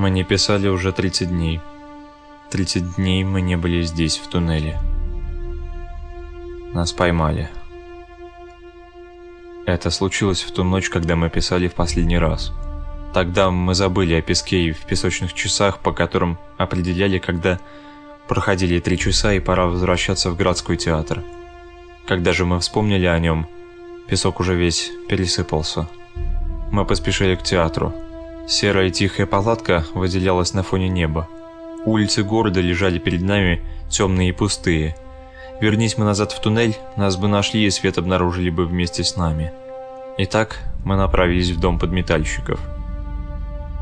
Мы не писали уже 30 дней. 30 дней мы не были здесь, в туннеле. Нас поймали. Это случилось в ту ночь, когда мы писали в последний раз. Тогда мы забыли о песке и в песочных часах, по которым определяли, когда проходили три часа и пора возвращаться в городской театр. Когда же мы вспомнили о нем, песок уже весь пересыпался. Мы поспешили к театру. Серая тихая палатка выделялась на фоне неба. Улицы города лежали перед нами темные и пустые – Вернись мы назад в туннель, нас бы нашли и свет обнаружили бы вместе с нами. Итак, мы направились в дом подметальщиков.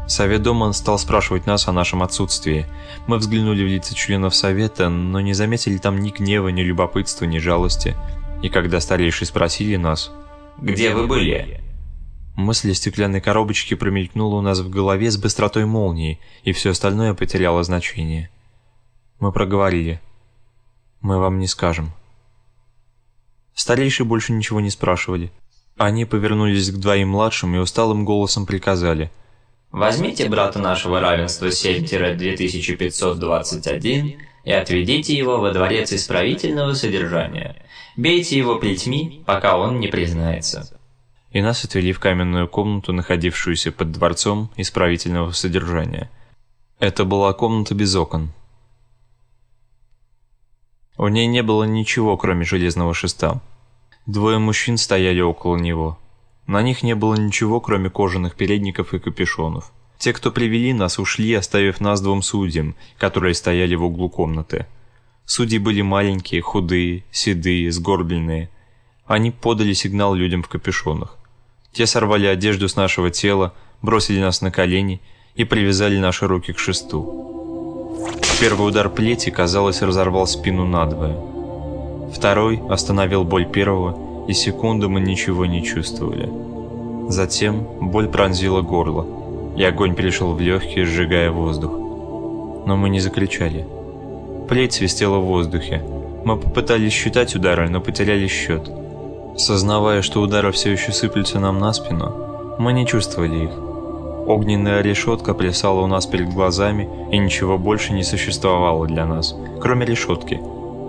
Совет дома стал спрашивать нас о нашем отсутствии. Мы взглянули в лица членов совета, но не заметили там ни гнева, ни любопытства, ни жалости. И когда старейшие спросили нас «Где вы были?», мысль о стеклянной коробочке промелькнула у нас в голове с быстротой молнии, и все остальное потеряло значение. Мы проговорили – мы вам не скажем. Старейшие больше ничего не спрашивали. Они повернулись к двоим младшим и усталым голосом приказали. «Возьмите брата нашего равенства 7-2521 и отведите его во дворец исправительного содержания. Бейте его плетьми, пока он не признается». И нас отвели в каменную комнату, находившуюся под дворцом исправительного содержания. Это была комната без окон, в ней не было ничего, кроме железного шеста. Двое мужчин стояли около него. На них не было ничего, кроме кожаных передников и капюшонов. Те, кто привели нас, ушли, оставив нас двум судьям, которые стояли в углу комнаты. Судьи были маленькие, худые, седые, сгорбленные. Они подали сигнал людям в капюшонах. Те сорвали одежду с нашего тела, бросили нас на колени и привязали наши руки к шесту. Первый удар плети, казалось, разорвал спину надвое. Второй остановил боль первого, и секунду мы ничего не чувствовали. Затем боль пронзила горло, и огонь перешел в легкие, сжигая воздух. Но мы не закричали. Плеть свистела в воздухе. Мы попытались считать удары, но потеряли счет. Сознавая, что удары все еще сыплются нам на спину, мы не чувствовали их. Огненная решетка плясала у нас перед глазами, и ничего больше не существовало для нас, кроме решетки.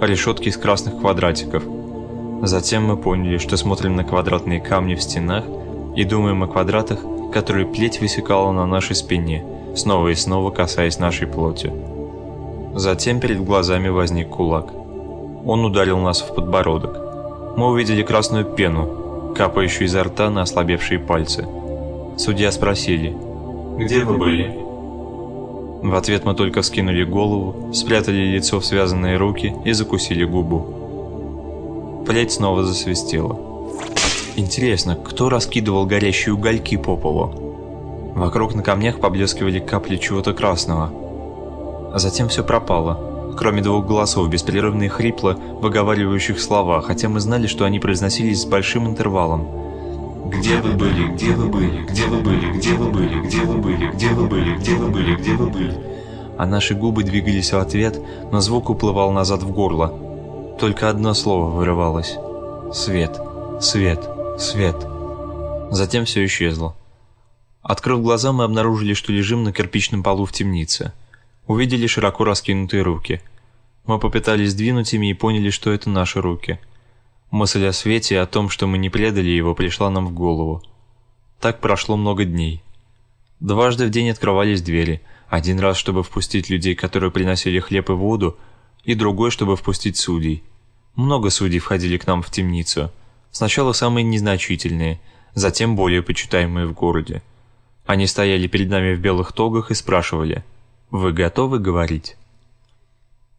Решетки из красных квадратиков. Затем мы поняли, что смотрим на квадратные камни в стенах и думаем о квадратах, которые плеть высекала на нашей спине, снова и снова касаясь нашей плоти. Затем перед глазами возник кулак. Он ударил нас в подбородок. Мы увидели красную пену, капающую изо рта на ослабевшие пальцы. Судья спросили – где вы были?» В ответ мы только вскинули голову, спрятали лицо в связанные руки и закусили губу. Плеть снова засвистела. Интересно, кто раскидывал горящие угольки по полу? Вокруг на камнях поблескивали капли чего-то красного. А затем все пропало, кроме двух голосов, беспрерывно и хрипло выговаривающих слова, хотя мы знали, что они произносились с большим интервалом – где вы были, где вы были, где вы были, где вы были, где вы были, где вы были, где вы были, где вы были? А наши губы двигались в ответ, но звук уплывал назад в горло. Только одно слово вырывалось. Свет, свет, свет. Затем все исчезло. Открыв глаза, мы обнаружили, что лежим на кирпичном полу в темнице. Увидели широко раскинутые руки. Мы попытались двинуть ими и поняли, что это наши руки – Мысль о свете и о том, что мы не предали его, пришла нам в голову. Так прошло много дней. Дважды в день открывались двери. Один раз, чтобы впустить людей, которые приносили хлеб и воду, и другой, чтобы впустить судей. Много судей входили к нам в темницу. Сначала самые незначительные, затем более почитаемые в городе. Они стояли перед нами в белых тогах и спрашивали «Вы готовы говорить?»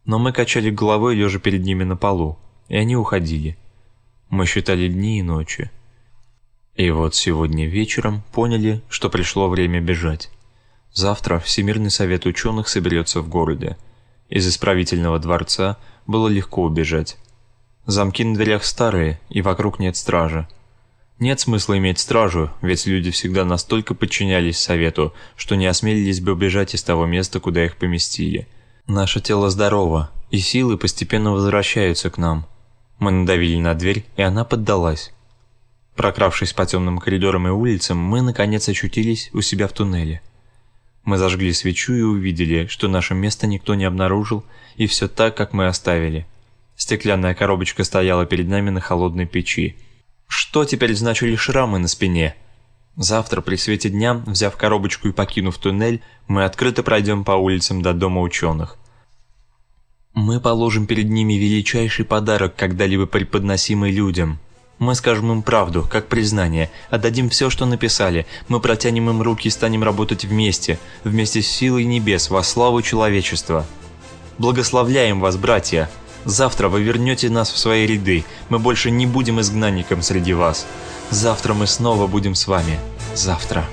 Но мы качали головой, лежа перед ними на полу, и они уходили. Мы считали дни и ночи. И вот сегодня вечером поняли, что пришло время бежать. Завтра Всемирный совет ученых соберется в городе. Из исправительного дворца было легко убежать. Замки на дверях старые, и вокруг нет стражи. Нет смысла иметь стражу, ведь люди всегда настолько подчинялись совету, что не осмелились бы убежать из того места, куда их поместили. Наше тело здорово, и силы постепенно возвращаются к нам. Мы надавили на дверь, и она поддалась. Прокравшись по темным коридорам и улицам, мы, наконец, очутились у себя в туннеле. Мы зажгли свечу и увидели, что наше место никто не обнаружил, и все так, как мы оставили. Стеклянная коробочка стояла перед нами на холодной печи. Что теперь значили шрамы на спине? Завтра при свете дня, взяв коробочку и покинув туннель, мы открыто пройдем по улицам до дома ученых. Мы положим перед ними величайший подарок, когда-либо преподносимый людям. Мы скажем им правду, как признание, отдадим все, что написали, мы протянем им руки и станем работать вместе, вместе с силой небес, во славу человечества. Благословляем вас, братья! Завтра вы вернете нас в свои ряды, мы больше не будем изгнанником среди вас. Завтра мы снова будем с вами. Завтра.